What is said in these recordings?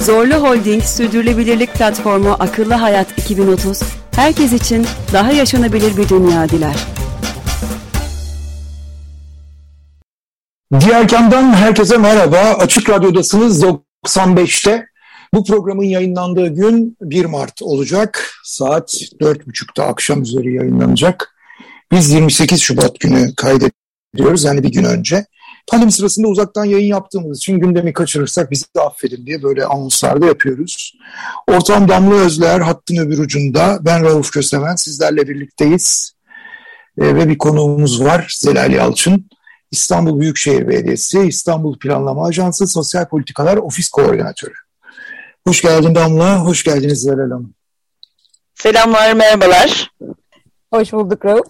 Zorlu Holding Sürdürülebilirlik Platformu Akıllı Hayat 2030, herkes için daha yaşanabilir bir dünya diler. Diğer kamdan herkese merhaba. Açık Radyo'dasınız 95'te. Bu programın yayınlandığı gün 1 Mart olacak. Saat 4.30'da akşam üzeri yayınlanacak. Biz 28 Şubat günü kaydediyoruz yani bir gün önce. Pandemi sırasında uzaktan yayın yaptığımız için gündemi kaçırırsak bizi de affedin diye böyle anonslarda yapıyoruz. Ortam Damla Özler hattın öbür ucunda. Ben Rauf Kösemen sizlerle birlikteyiz. Ee, ve bir konuğumuz var Zelal Yalçın. İstanbul Büyükşehir Belediyesi, İstanbul Planlama Ajansı Sosyal Politikalar Ofis Koordinatörü. Hoş geldin Damla, hoş geldiniz Zelal Hanım. Selamlar, merhabalar. Hoş bulduk Rauf.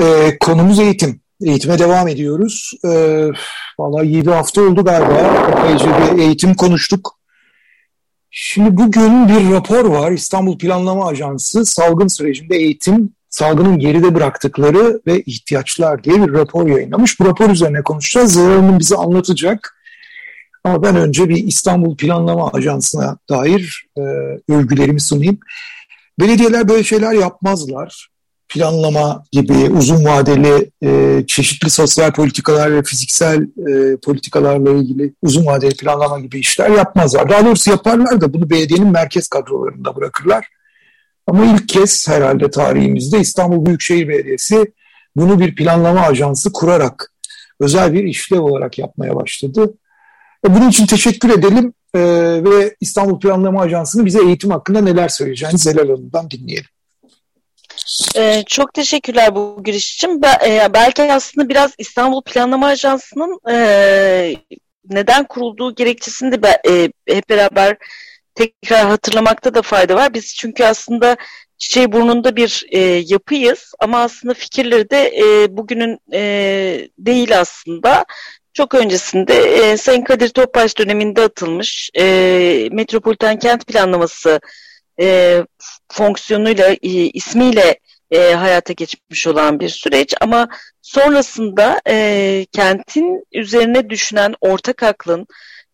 Ee, konumuz eğitim. Eğitime devam ediyoruz. Ee, vallahi 7 hafta oldu galiba. Epeyce bir eğitim konuştuk. Şimdi bugün bir rapor var. İstanbul Planlama Ajansı salgın sürecinde eğitim, salgının geride bıraktıkları ve ihtiyaçlar diye bir rapor yayınlamış. Bu rapor üzerine konuşacağız. Zehra Hanım bize anlatacak. Ama ben önce bir İstanbul Planlama Ajansı'na dair e, övgülerimi sunayım. Belediyeler böyle şeyler yapmazlar. Planlama gibi uzun vadeli e, çeşitli sosyal politikalar ve fiziksel e, politikalarla ilgili uzun vadeli planlama gibi işler yapmazlar. Daha doğrusu yaparlar da bunu belediyenin merkez kadrolarında bırakırlar. Ama ilk kez herhalde tarihimizde İstanbul Büyükşehir Belediyesi bunu bir planlama ajansı kurarak özel bir işlev olarak yapmaya başladı. E, bunun için teşekkür edelim e, ve İstanbul Planlama Ajansı'nın bize eğitim hakkında neler söyleyeceğini Zelal Hanım'dan dinleyelim. Ee, çok teşekkürler bu giriş için. Be, e, belki aslında biraz İstanbul Planlama Ajansı'nın e, neden kurulduğu gerekçesini de be, e, hep beraber tekrar hatırlamakta da fayda var. Biz çünkü aslında çiçeği burnunda bir e, yapıyız ama aslında fikirleri de e, bugünün e, değil aslında. Çok öncesinde e, Sayın Kadir Topbaş döneminde atılmış e, metropoliten kent planlaması e, fonksiyonuyla, e, ismiyle e, hayata geçmiş olan bir süreç ama sonrasında e, kentin üzerine düşünen ortak aklın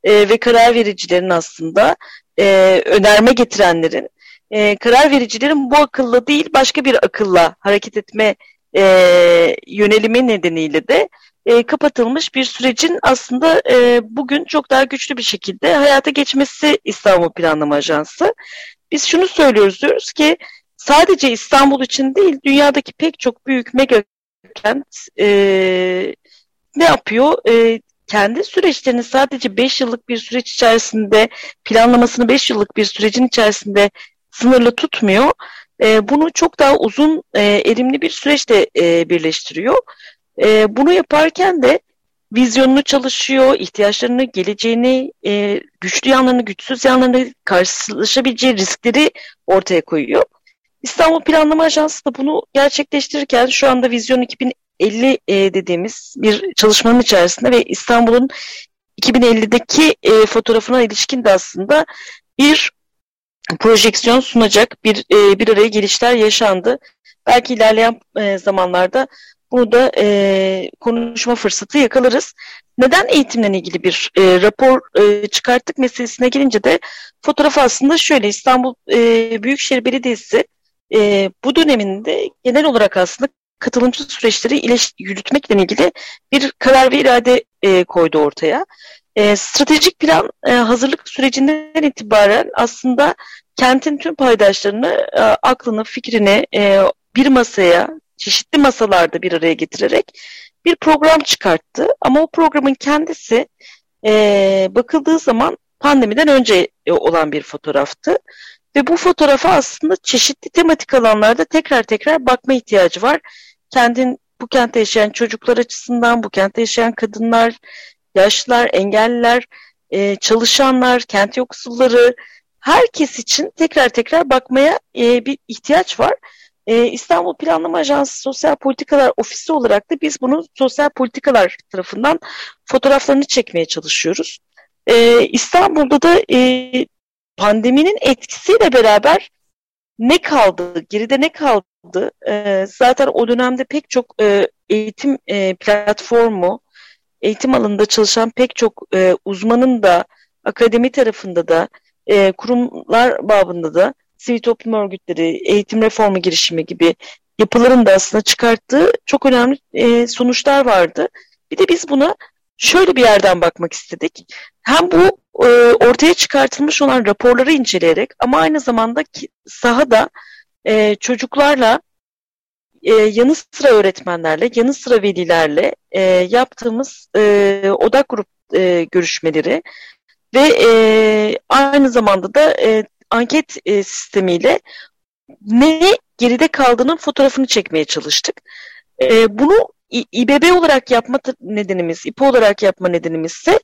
e, ve karar vericilerin aslında e, önerme getirenlerin e, karar vericilerin bu akılla değil başka bir akılla hareket etme e, yönelimi nedeniyle de e, kapatılmış bir sürecin aslında e, bugün çok daha güçlü bir şekilde hayata geçmesi İstanbul Planlama Ajansı. Biz şunu söylüyoruz diyoruz ki sadece İstanbul için değil dünyadaki pek çok büyük mega kent e, ne yapıyor? E, kendi süreçlerini sadece 5 yıllık bir süreç içerisinde planlamasını 5 yıllık bir sürecin içerisinde sınırlı tutmuyor. E, bunu çok daha uzun e, erimli bir süreçte e, birleştiriyor. E, bunu yaparken de vizyonunu çalışıyor, ihtiyaçlarını, geleceğini, e, güçlü yanlarını, güçsüz yanlarını, karşılaşabileceği riskleri ortaya koyuyor. İstanbul Planlama Ajansı da bunu gerçekleştirirken şu anda Vizyon 2050 e, dediğimiz bir çalışmanın içerisinde ve İstanbul'un 2050'deki e, fotoğrafına ilişkin de aslında bir projeksiyon sunacak bir e, bir araya gelişler yaşandı. Belki ilerleyen e, zamanlarda bunu da e, konuşma fırsatı yakalarız. Neden eğitimle ilgili bir e, rapor e, çıkarttık meselesine gelince de fotoğraf aslında şöyle İstanbul e, Büyükşehir Belediyesi e, bu döneminde genel olarak aslında katılımcı süreçleri ileş, yürütmekle ilgili bir karar ve irade e, koydu ortaya. E, stratejik plan e, hazırlık sürecinden itibaren aslında kentin tüm paydaşlarını, e, aklını, fikrini e, bir masaya, çeşitli masalarda bir araya getirerek bir program çıkarttı. Ama o programın kendisi e, bakıldığı zaman pandemiden önce olan bir fotoğraftı. Ve bu fotoğrafa aslında çeşitli tematik alanlarda tekrar tekrar bakma ihtiyacı var. Kendin bu kentte yaşayan çocuklar açısından, bu kentte yaşayan kadınlar, yaşlılar, engelliler, e, çalışanlar, kent yoksulları, herkes için tekrar tekrar bakmaya e, bir ihtiyaç var. E, İstanbul Planlama Ajansı Sosyal Politikalar Ofisi olarak da biz bunu sosyal politikalar tarafından fotoğraflarını çekmeye çalışıyoruz. E, İstanbul'da da e, pandeminin etkisiyle beraber ne kaldı, geride ne kaldı? E, zaten o dönemde pek çok e, eğitim e, platformu, eğitim alanında çalışan pek çok uzmanın da akademi tarafında da kurumlar babında da sivil toplum örgütleri, eğitim reformu girişimi gibi yapıların da aslında çıkarttığı çok önemli e, sonuçlar vardı. Bir de biz buna şöyle bir yerden bakmak istedik. Hem bu e, ortaya çıkartılmış olan raporları inceleyerek ama aynı zamanda ki, sahada e, çocuklarla e, yanı sıra öğretmenlerle, yanı sıra velilerle e, yaptığımız e, odak grup e, görüşmeleri ve e, aynı zamanda da e, anket e, sistemiyle ne geride kaldığının fotoğrafını çekmeye çalıştık. E, bunu İBB olarak yapma nedenimiz, İPO olarak yapma nedenimiz ise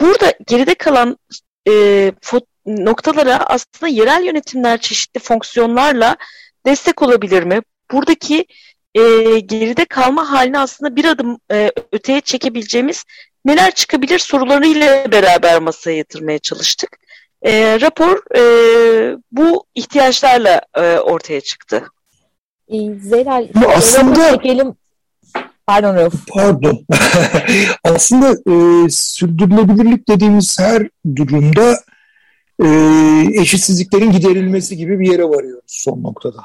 burada geride kalan e, noktalara aslında yerel yönetimler çeşitli fonksiyonlarla destek olabilir mi? Buradaki e, geride kalma halini aslında bir adım e, öteye çekebileceğimiz neler çıkabilir sorularıyla beraber masaya yatırmaya çalıştık. E, rapor e, bu ihtiyaçlarla e, ortaya çıktı. E, Zelal, aslında çekelim. Pardon Rauf. Pardon. aslında e, sürdürülebilirlik dediğimiz her durumda e, eşitsizliklerin giderilmesi gibi bir yere varıyoruz son noktada.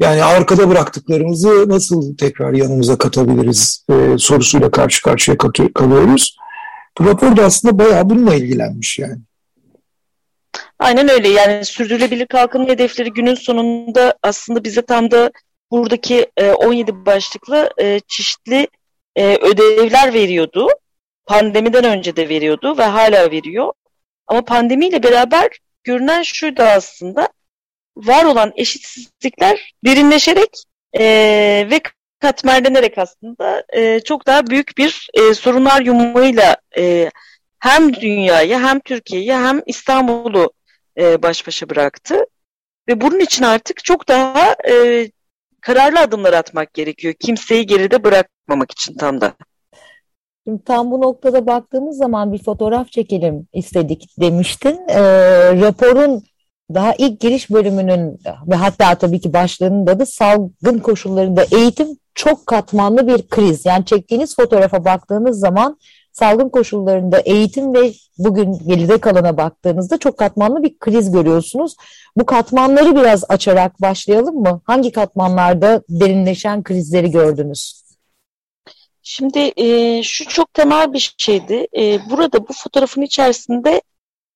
Yani arkada bıraktıklarımızı nasıl tekrar yanımıza katabiliriz e, sorusuyla karşı karşıya kalıyoruz. Bu rapor da aslında bayağı bununla ilgilenmiş yani. Aynen öyle yani sürdürülebilir kalkınma hedefleri günün sonunda aslında bize tam da buradaki e, 17 başlıklı e, çeşitli e, ödevler veriyordu. Pandemiden önce de veriyordu ve hala veriyor. Ama pandemiyle beraber görünen şuydu aslında var olan eşitsizlikler derinleşerek e, ve katmerlenerek aslında e, çok daha büyük bir e, sorunlar yumağıyla e, hem dünyayı hem Türkiye'yi hem İstanbul'u e, baş başa bıraktı. Ve bunun için artık çok daha e, kararlı adımlar atmak gerekiyor. Kimseyi geride bırakmamak için tam da. Şimdi tam bu noktada baktığımız zaman bir fotoğraf çekelim istedik demiştin. E, raporun daha ilk giriş bölümünün ve hatta tabii ki başlığının adı salgın koşullarında eğitim çok katmanlı bir kriz. Yani çektiğiniz fotoğrafa baktığınız zaman salgın koşullarında eğitim ve bugün geride kalana baktığınızda çok katmanlı bir kriz görüyorsunuz. Bu katmanları biraz açarak başlayalım mı? Hangi katmanlarda derinleşen krizleri gördünüz? Şimdi e, şu çok temel bir şeydi. E, burada bu fotoğrafın içerisinde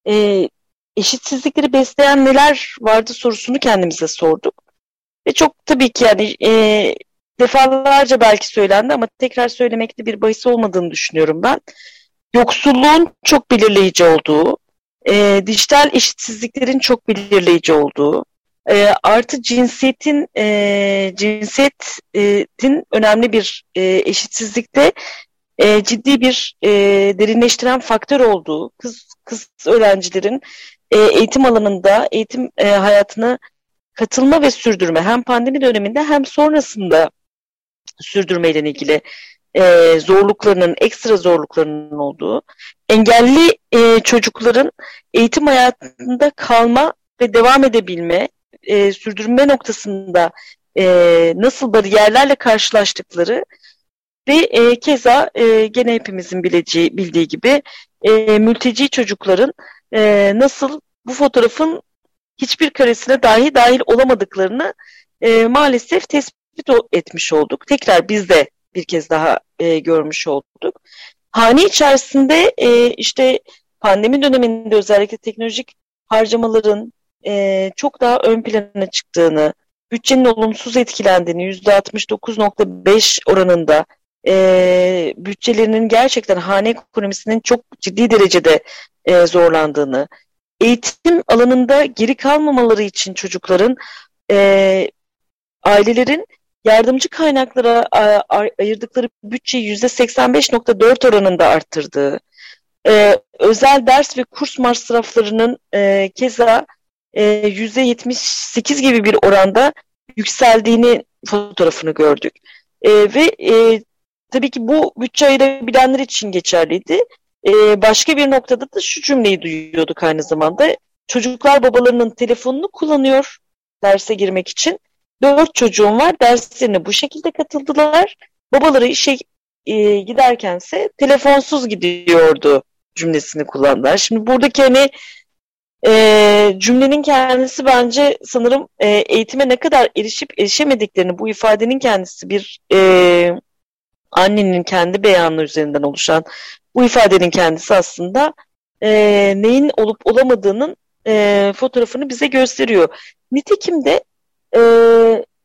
e, eşitsizlikleri besleyen neler vardı sorusunu kendimize sorduk. Ve çok tabii ki yani e, defalarca belki söylendi ama tekrar söylemekte bir bahis olmadığını düşünüyorum ben. Yoksulluğun çok belirleyici olduğu, e, dijital eşitsizliklerin çok belirleyici olduğu, e, artı cinsiyetin e, cinsiyetin önemli bir e, eşitsizlikte e, ciddi bir e, derinleştiren faktör olduğu, kız kız öğrencilerin e, eğitim alanında eğitim e, hayatını katılma ve sürdürme hem pandemi döneminde hem sonrasında sürdürmeyle ilgili e, zorluklarının, ekstra zorluklarının olduğu, engelli e, çocukların eğitim hayatında kalma ve devam edebilme, e, sürdürme noktasında e, nasıl bariyerlerle karşılaştıkları ve e, keza e, gene hepimizin bileceği, bildiği gibi e, mülteci çocukların e, nasıl bu fotoğrafın hiçbir karesine dahi dahil olamadıklarını e, maalesef tespit etmiş olduk. Tekrar biz de bir kez daha e, görmüş olduk. Hane içerisinde e, işte pandemi döneminde özellikle teknolojik harcamaların e, çok daha ön plana çıktığını, bütçenin olumsuz etkilendiğini %69.5 oranında e, bütçelerinin gerçekten hane ekonomisinin çok ciddi derecede e, zorlandığını, eğitim alanında geri kalmamaları için çocukların, e, ailelerin yardımcı kaynaklara ayırdıkları bütçeyi %85.4 oranında arttırdığı, e, özel ders ve kurs masraflarının e, keza e, %78 gibi bir oranda yükseldiğini fotoğrafını gördük. E, ve e, tabii ki bu bütçe ayırabilenler için geçerliydi. E, başka bir noktada da şu cümleyi duyuyorduk aynı zamanda. Çocuklar babalarının telefonunu kullanıyor derse girmek için. Dört çocuğum var derslerine bu şekilde katıldılar. Babaları işe e, giderkense telefonsuz gidiyordu cümlesini kullandılar. Şimdi buradaki hani e, cümlenin kendisi bence sanırım e, eğitime ne kadar erişip erişemediklerini bu ifadenin kendisi bir e, annenin kendi beyanı üzerinden oluşan bu ifadenin kendisi aslında e, neyin olup olamadığının e, fotoğrafını bize gösteriyor. Nitekim de e,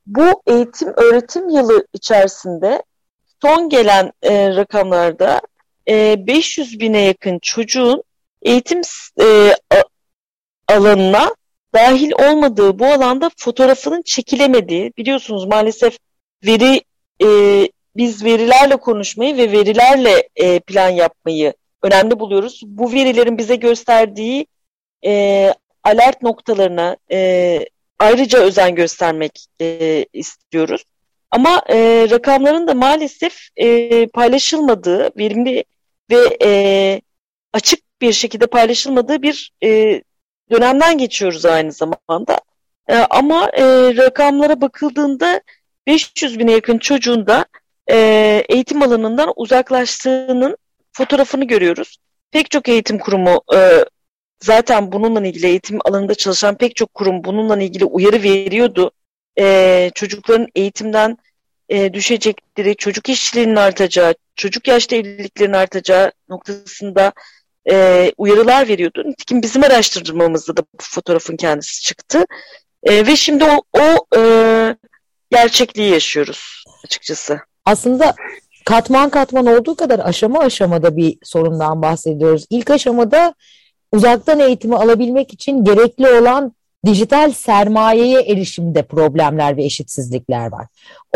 bu eğitim öğretim yılı içerisinde son gelen e, rakamlarda e, 500 bine yakın çocuğun eğitim e, alanına dahil olmadığı bu alanda fotoğrafının çekilemediği biliyorsunuz maalesef veri e, biz verilerle konuşmayı ve verilerle e, plan yapmayı önemli buluyoruz. Bu verilerin bize gösterdiği e, alert noktalarına e, ayrıca özen göstermek e, istiyoruz. Ama e, rakamların da maalesef e, paylaşılmadığı, verimli ve e, açık bir şekilde paylaşılmadığı bir e, dönemden geçiyoruz aynı zamanda. E, ama e, rakamlara bakıldığında 500 bine yakın çocuğun da e, eğitim alanından uzaklaştığının fotoğrafını görüyoruz. Pek çok eğitim kurumu e, zaten bununla ilgili eğitim alanında çalışan pek çok kurum bununla ilgili uyarı veriyordu. E, çocukların eğitimden e, düşecekleri, çocuk işçiliğinin artacağı, çocuk yaşta evliliklerin artacağı noktasında e, uyarılar veriyordu. Nitekim bizim araştırmamızda da bu fotoğrafın kendisi çıktı. E, ve şimdi o, o e, gerçekliği yaşıyoruz açıkçası. Aslında katman katman olduğu kadar aşama aşamada bir sorundan bahsediyoruz. İlk aşamada uzaktan eğitimi alabilmek için gerekli olan dijital sermayeye erişimde problemler ve eşitsizlikler var.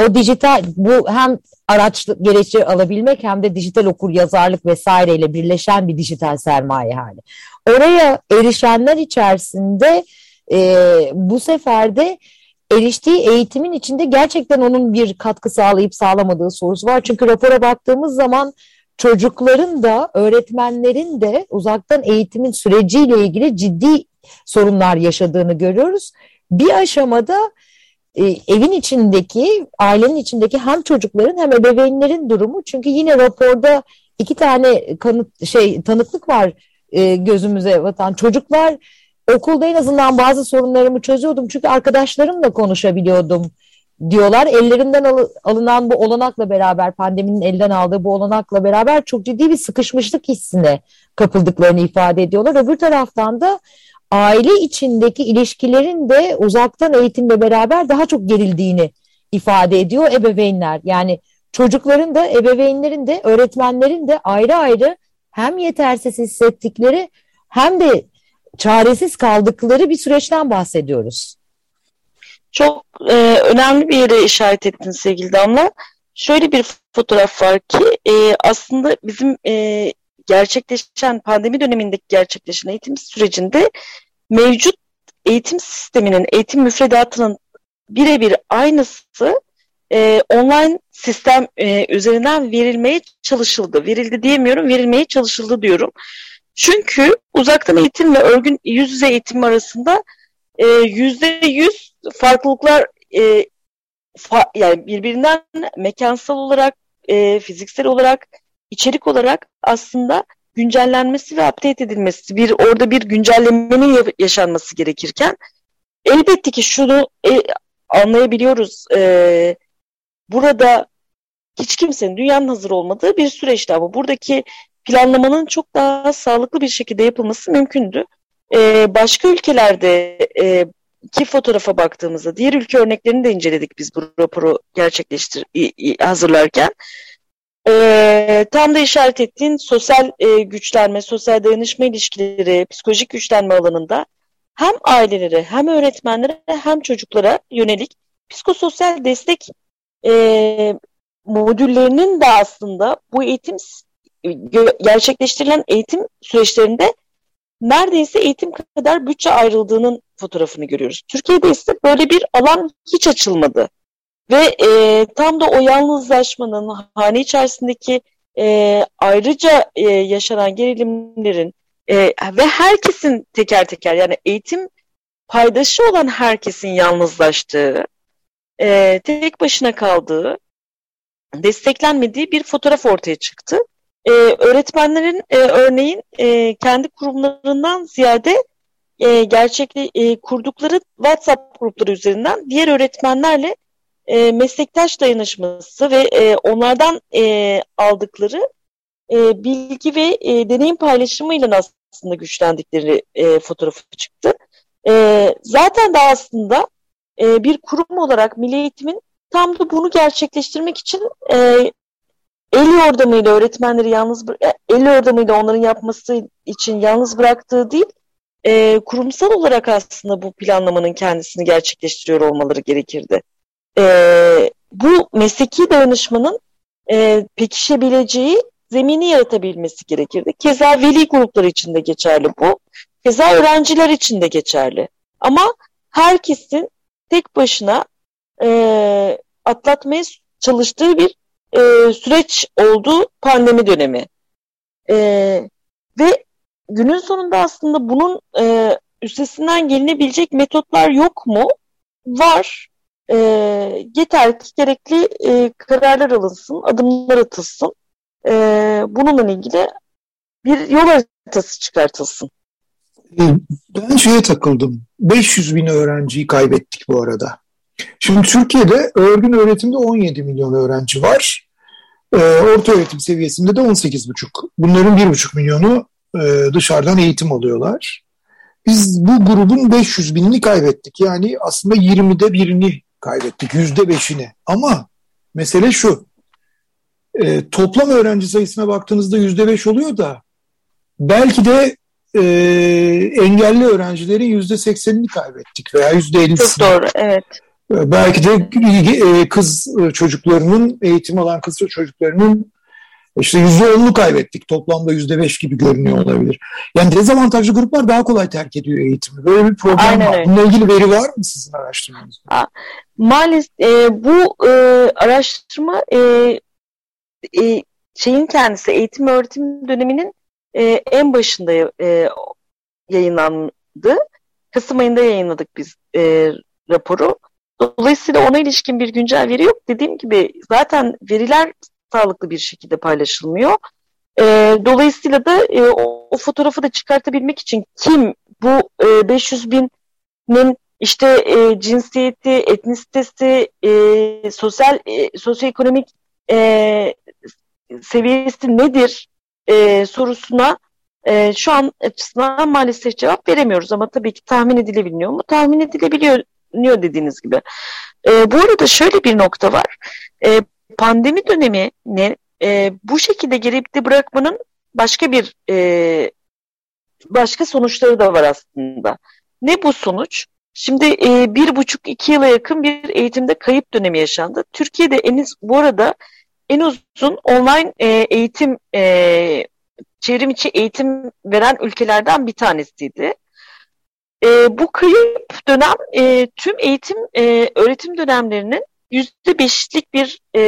O dijital bu hem araç gereci alabilmek hem de dijital okur yazarlık vesaireyle birleşen bir dijital sermaye hali. Oraya erişenler içerisinde e, bu sefer de eriştiği eğitimin içinde gerçekten onun bir katkı sağlayıp sağlamadığı sorusu var. Çünkü rapora baktığımız zaman çocukların da öğretmenlerin de uzaktan eğitimin süreciyle ilgili ciddi sorunlar yaşadığını görüyoruz. Bir aşamada e, evin içindeki, ailenin içindeki hem çocukların hem ebeveynlerin durumu. Çünkü yine raporda iki tane kanıt şey tanıklık var e, gözümüze vatan çocuklar okulda en azından bazı sorunlarımı çözüyordum. Çünkü arkadaşlarımla konuşabiliyordum diyorlar. Ellerinden al alınan bu olanakla beraber pandeminin elden aldığı bu olanakla beraber çok ciddi bir sıkışmışlık hissine kapıldıklarını ifade ediyorlar. Öbür taraftan da aile içindeki ilişkilerin de uzaktan eğitimle beraber daha çok gerildiğini ifade ediyor ebeveynler. Yani çocukların da ebeveynlerin de öğretmenlerin de ayrı ayrı hem yetersiz hissettikleri hem de çaresiz kaldıkları bir süreçten bahsediyoruz. Çok e, önemli bir yere işaret ettin sevgili Damla. Şöyle bir fotoğraf var ki e, aslında bizim e, gerçekleşen pandemi dönemindeki gerçekleşen eğitim sürecinde mevcut eğitim sisteminin, eğitim müfredatının birebir aynısı e, online sistem e, üzerinden verilmeye çalışıldı. Verildi diyemiyorum, verilmeye çalışıldı diyorum. Çünkü uzaktan eğitim ve örgün yüz yüze eğitim arasında yüzde yüz farklılıklar e, fa, yani birbirinden mekansal olarak, e, fiziksel olarak, içerik olarak aslında güncellenmesi ve update edilmesi, bir orada bir güncellemenin yaşanması gerekirken elbette ki şunu e, anlayabiliyoruz. E, burada hiç kimsenin dünyanın hazır olmadığı bir süreçti ama buradaki planlamanın çok daha sağlıklı bir şekilde yapılması mümkündü. E, başka ülkelerde e, ki fotoğrafa baktığımızda diğer ülke örneklerini de inceledik biz bu raporu gerçekleştir hazırlarken. E, tam da işaret ettiğin sosyal e, güçlenme, sosyal dayanışma ilişkileri, psikolojik güçlenme alanında hem ailelere hem öğretmenlere hem çocuklara yönelik psikososyal destek e, modüllerinin de aslında bu eğitim gerçekleştirilen eğitim süreçlerinde neredeyse eğitim kadar bütçe ayrıldığının fotoğrafını görüyoruz. Türkiye'de ise böyle bir alan hiç açılmadı. Ve e, tam da o yalnızlaşmanın, hane içerisindeki e, ayrıca e, yaşanan gerilimlerin e, ve herkesin teker teker yani eğitim paydaşı olan herkesin yalnızlaştığı, e, tek başına kaldığı, desteklenmediği bir fotoğraf ortaya çıktı. E, öğretmenlerin e, örneğin e, kendi kurumlarından ziyade e, gerçekli e, kurdukları WhatsApp grupları üzerinden diğer öğretmenlerle e, meslektaş dayanışması ve e, onlardan e, aldıkları e, bilgi ve e, deneyim paylaşımıyla aslında güçlendikleri e, fotoğrafı çıktı. E, zaten de aslında e, bir kurum olarak Milli Eğitim'in tam da bunu gerçekleştirmek için e, el yordamıyla öğretmenleri yalnız el yordamıyla onların yapması için yalnız bıraktığı değil, e, kurumsal olarak aslında bu planlamanın kendisini gerçekleştiriyor olmaları gerekirdi. E, bu mesleki dayanışmanın e, pekişebileceği zemini yaratabilmesi gerekirdi. Keza veli grupları için de geçerli bu. Keza öğrenciler için de geçerli. Ama herkesin tek başına e, atlatmaya çalıştığı bir e, süreç oldu pandemi dönemi. E, ve günün sonunda aslında bunun e, üstesinden gelinebilecek metotlar yok mu? Var. E, yeter ki gerekli e, kararlar alınsın, adımlar atılsın. E, bununla ilgili bir yol haritası çıkartılsın. E, ben şeye takıldım. 500 bin öğrenciyi kaybettik bu arada. Şimdi Türkiye'de örgün öğretimde 17 milyon öğrenci var. E, orta öğretim seviyesinde de 18,5. Bunların 1,5 milyonu e, dışarıdan eğitim alıyorlar. Biz bu grubun 500 binini kaybettik. Yani aslında 20'de birini kaybettik, %5'ini. Ama mesele şu, e, toplam öğrenci sayısına baktığınızda %5 oluyor da belki de e, engelli öğrencilerin %80'ini kaybettik veya %50'sini. Çok doğru, evet. Belki de e, kız çocuklarının, eğitim alan kız çocuklarının işte yüzde onunu kaybettik. Toplamda yüzde beş gibi görünüyor olabilir. Yani dezavantajlı gruplar daha kolay terk ediyor eğitimi. Böyle bir problem Aynen var. Bununla ilgili veri var mı sizin araştırmanızda? Maalesef e, bu e, araştırma e, e, şeyin kendisi eğitim öğretim döneminin e, en başında e, yayınlandı. Kasım ayında yayınladık biz e, raporu. Dolayısıyla ona ilişkin bir güncel veri yok. Dediğim gibi zaten veriler sağlıklı bir şekilde paylaşılmıyor. E, dolayısıyla da e, o, o fotoğrafı da çıkartabilmek için kim bu e, 500 binin işte e, cinsiyeti, etnisitesi, e, sosyal e, sosyoekonomik e, seviyesi nedir e, sorusuna e, şu an açısından maalesef cevap veremiyoruz ama tabii ki tahmin edilebiliyor mu? Tahmin edilebiliyor dediğiniz gibi. E, bu arada şöyle bir nokta var. E, pandemi dönemini e, bu şekilde geride bırakmanın başka bir e, başka sonuçları da var aslında. Ne bu sonuç? Şimdi e, bir buçuk iki yıla yakın bir eğitimde kayıp dönemi yaşandı. Türkiye'de en bu arada en uzun online e, eğitim e, çevrim içi eğitim veren ülkelerden bir tanesiydi. E, bu kayıp dönem e, tüm eğitim e, öğretim dönemlerinin yüzde beşlik bir e,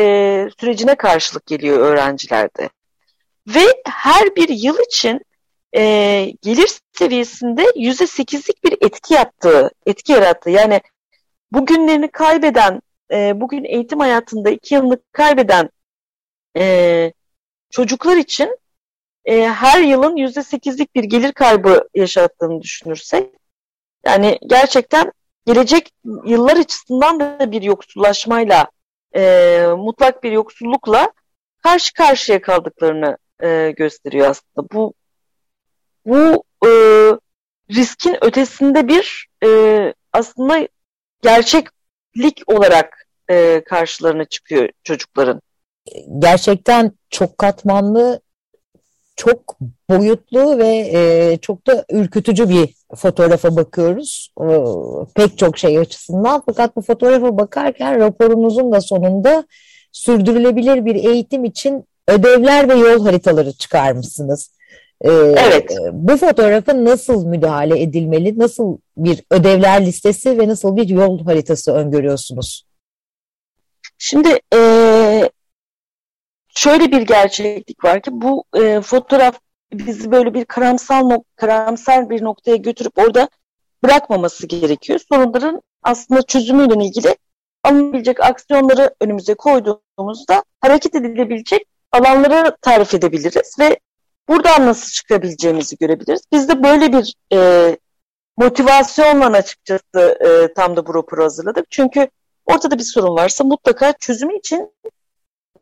sürecine karşılık geliyor öğrencilerde. Ve her bir yıl için e, gelir seviyesinde yüzde sekizlik bir etki yaptığı, etki yarattı. Yani bugünlerini kaybeden, e, bugün eğitim hayatında iki yılını kaybeden e, çocuklar için e, her yılın yüzde sekizlik bir gelir kaybı yaşattığını düşünürsek, yani gerçekten gelecek yıllar açısından da bir yoksullaşmayla, e, mutlak bir yoksullukla karşı karşıya kaldıklarını e, gösteriyor aslında. Bu bu e, riskin ötesinde bir e, aslında gerçeklik olarak e, karşılarına çıkıyor çocukların. Gerçekten çok katmanlı, çok boyutlu ve e, çok da ürkütücü bir fotoğrafa bakıyoruz. E, pek çok şey açısından. Fakat bu fotoğrafa bakarken raporunuzun da sonunda sürdürülebilir bir eğitim için ödevler ve yol haritaları çıkarmışsınız. Ee, evet. Bu fotoğrafa nasıl müdahale edilmeli? Nasıl bir ödevler listesi ve nasıl bir yol haritası öngörüyorsunuz? Şimdi e, şöyle bir gerçeklik var ki bu e, fotoğraf bizi böyle bir karamsal nok karamsar bir noktaya götürüp orada bırakmaması gerekiyor. Sorunların aslında çözümüyle ilgili alınabilecek aksiyonları önümüze koyduğumuzda hareket edilebilecek alanları tarif edebiliriz ve buradan nasıl çıkabileceğimizi görebiliriz. Biz de böyle bir e, motivasyonla açıkçası e, tam da bu raporu hazırladık. Çünkü ortada bir sorun varsa mutlaka çözümü için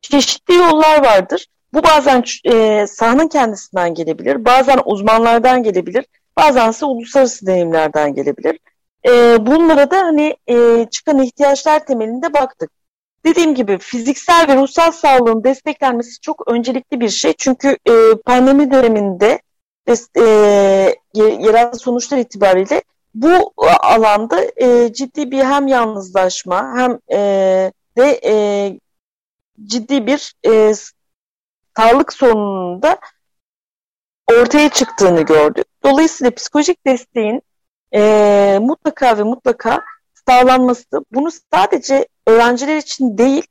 çeşitli yollar vardır. Bu bazen e, sahanın kendisinden gelebilir, bazen uzmanlardan gelebilir, bazen ise uluslararası deneyimlerden gelebilir. E, bunlara da hani e, çıkan ihtiyaçlar temelinde baktık. Dediğim gibi fiziksel ve ruhsal sağlığın desteklenmesi çok öncelikli bir şey. Çünkü e, pandemi döneminde e, yerel sonuçlar itibariyle bu alanda e, ciddi bir hem yalnızlaşma hem e, de e, ciddi bir e, sağlık sorununda ortaya çıktığını gördük. Dolayısıyla psikolojik desteğin e, mutlaka ve mutlaka sağlanması bunu sadece öğrenciler için değil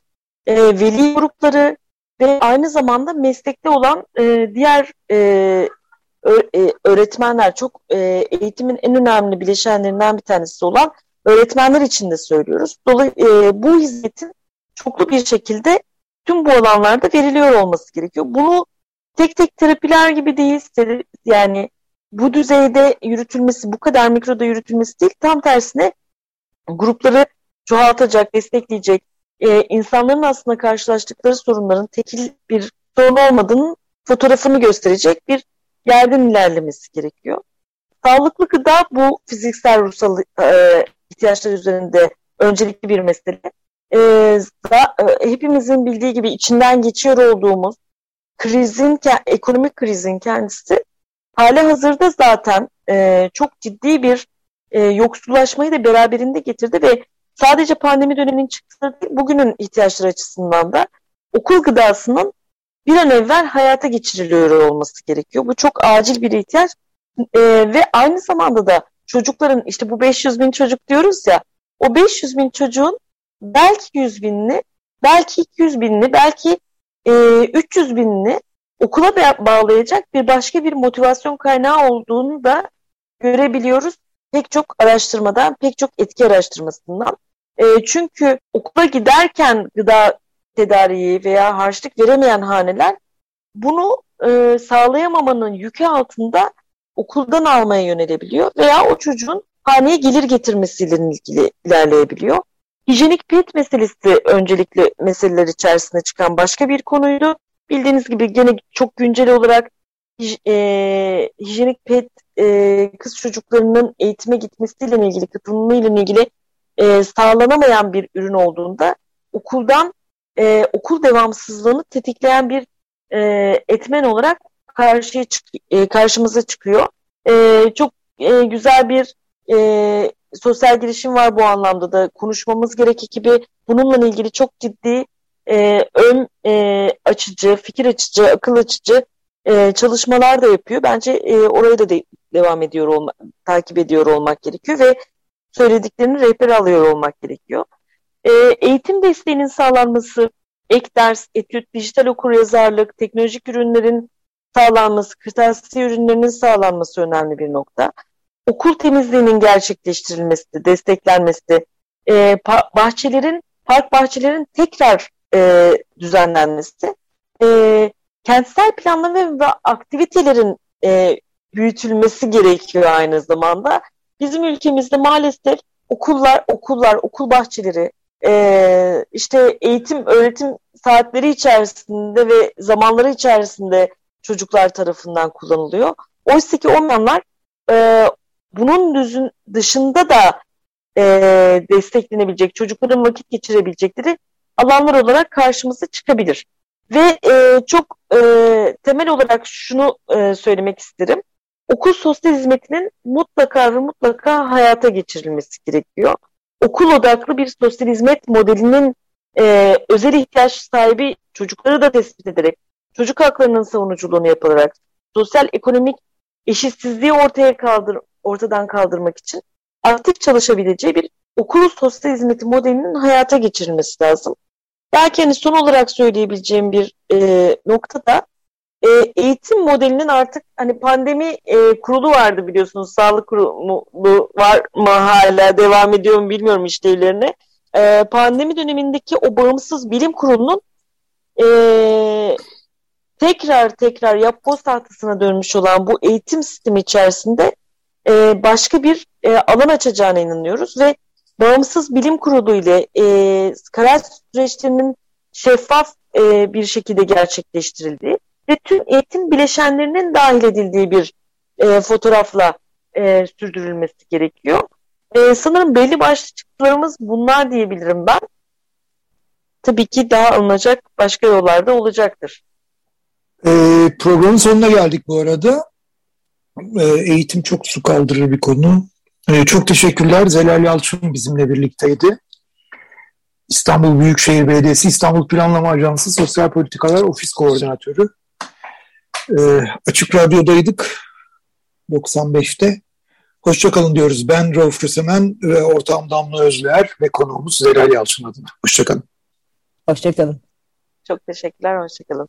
e, veli grupları ve aynı zamanda meslekte olan e, diğer e, e, öğretmenler çok e, eğitimin en önemli bileşenlerinden bir tanesi olan öğretmenler için de söylüyoruz. Dolayısıyla e, bu hizmetin çoklu bir şekilde tüm bu alanlarda veriliyor olması gerekiyor. Bunu tek tek terapiler gibi değil, yani bu düzeyde yürütülmesi, bu kadar mikroda yürütülmesi değil, tam tersine grupları çoğaltacak, destekleyecek, e, insanların aslında karşılaştıkları sorunların tekil bir sorun olmadığının fotoğrafını gösterecek bir yerden ilerlemesi gerekiyor. Sağlıklı gıda bu fiziksel ruhsal e, ihtiyaçlar üzerinde öncelikli bir mesele. E, da, e, hepimizin bildiği gibi içinden geçiyor olduğumuz krizin, ekonomik krizin kendisi hali hazırda zaten e, çok ciddi bir e, yoksullaşmayı da beraberinde getirdi ve sadece pandemi döneminin çıktığı değil, bugünün ihtiyaçları açısından da okul gıdasının bir an evvel hayata geçiriliyor olması gerekiyor. Bu çok acil bir ihtiyaç e, ve aynı zamanda da çocukların işte bu 500 bin çocuk diyoruz ya o 500 bin çocuğun belki 100 binini belki 200 binini belki e, 300 binini okula bağlayacak bir başka bir motivasyon kaynağı olduğunu da görebiliyoruz. Pek çok araştırmadan, pek çok etki araştırmasından. E, çünkü okula giderken gıda tedariği veya harçlık veremeyen haneler bunu e, sağlayamamanın yükü altında okuldan almaya yönelebiliyor veya o çocuğun haneye gelir getirmesiyle ilgili ilerleyebiliyor. Hijyenik pet meselesi öncelikli meseleler içerisinde çıkan başka bir konuydu. Bildiğiniz gibi gene çok güncel olarak e, hijyenik pet e, kız çocuklarının eğitime gitmesiyle ilgili, katılımıyla ilgili e, sağlanamayan bir ürün olduğunda okuldan okul devamsızlığını tetikleyen bir etmen olarak karşıya karşımıza çıkıyor. Çok güzel bir sosyal girişim var bu anlamda da konuşmamız gerekir gibi bununla ilgili çok ciddi e, ön e, açıcı, fikir açıcı, akıl açıcı e, çalışmalar da yapıyor. Bence e, oraya da de, devam ediyor olma, takip ediyor olmak gerekiyor ve söylediklerini rehber alıyor olmak gerekiyor. E, eğitim desteğinin sağlanması, ek ders, etüt, dijital okuryazarlık, teknolojik ürünlerin sağlanması, kırtasiye ürünlerinin sağlanması önemli bir nokta. Okul temizliğinin gerçekleştirilmesi, desteklenmesi, e, bahçelerin, park bahçelerin tekrar e, düzenlenmesi, e, kentsel planlama ve aktivitelerin e, büyütülmesi gerekiyor aynı zamanda. Bizim ülkemizde maalesef okullar, okullar, okul bahçeleri, e, işte eğitim, öğretim saatleri içerisinde ve zamanları içerisinde çocuklar tarafından kullanılıyor. Oysa ki olmayanlar e, bunun dışında da e, desteklenebilecek, çocukların vakit geçirebilecekleri alanlar olarak karşımıza çıkabilir. Ve e, çok e, temel olarak şunu e, söylemek isterim. Okul sosyal hizmetinin mutlaka ve mutlaka hayata geçirilmesi gerekiyor. Okul odaklı bir sosyal hizmet modelinin e, özel ihtiyaç sahibi çocukları da tespit ederek, çocuk haklarının savunuculuğunu yapılarak, sosyal ekonomik eşitsizliği ortaya kaldır, ortadan kaldırmak için aktif çalışabileceği bir okul sosyal hizmeti modelinin hayata geçirilmesi lazım. Belki hani son olarak söyleyebileceğim bir e, nokta da e, eğitim modelinin artık hani pandemi e, kurulu vardı biliyorsunuz sağlık kurulu var mı hala devam ediyor mu bilmiyorum işlevlerine. E, pandemi dönemindeki o bağımsız bilim kurulunun e, tekrar tekrar yapboz tahtasına dönmüş olan bu eğitim sistemi içerisinde e, başka bir e, alan açacağına inanıyoruz ve bağımsız bilim kurulu ile e, karar süreçlerinin şeffaf e, bir şekilde gerçekleştirildiği ve tüm eğitim bileşenlerinin dahil edildiği bir e, fotoğrafla e, sürdürülmesi gerekiyor. E, sanırım belli başlı çıktılarımız bunlar diyebilirim ben. Tabii ki daha alınacak başka yollarda olacaktır. E, programın sonuna geldik bu arada. E, eğitim çok su kaldırır bir konu. E, çok teşekkürler. Zelal Yalçın bizimle birlikteydi. İstanbul Büyükşehir Belediyesi İstanbul Planlama Ajansı Sosyal Politikalar Ofis Koordinatörü. E, Açık Radyo'daydık 95'te. Hoşçakalın diyoruz. Ben Rauf Rüsemen ve ortağım Damla Özler ve konuğumuz Zelal Yalçın adına. Hoşçakalın. Hoşçakalın. Çok teşekkürler. Hoşçakalın.